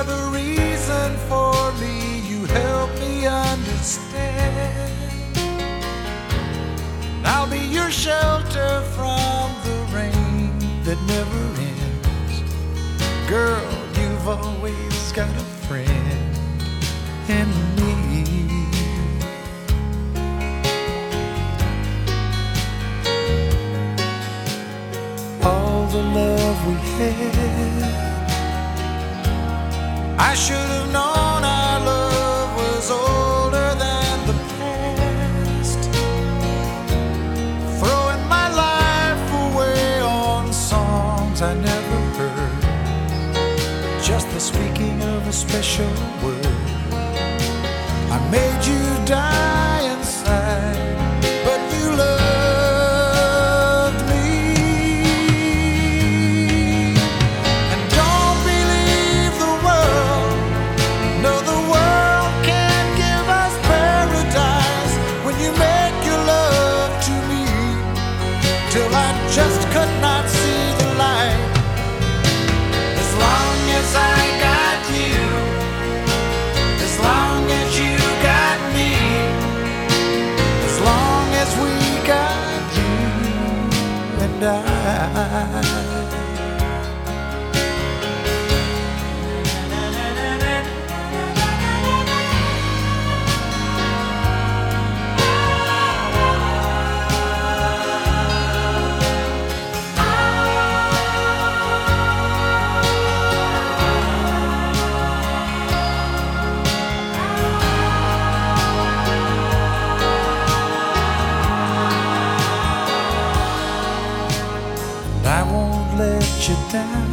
are the reason for me. You help me understand. And I'll be your shelter from the rain that never ends. Girl, you've always got a friend in me. All the love we had i should have known i was older than the past just the speaking of a special word. I made you die. till I just could not see the light. As long as I got you, as long as you got me, as long as we got you and I. down.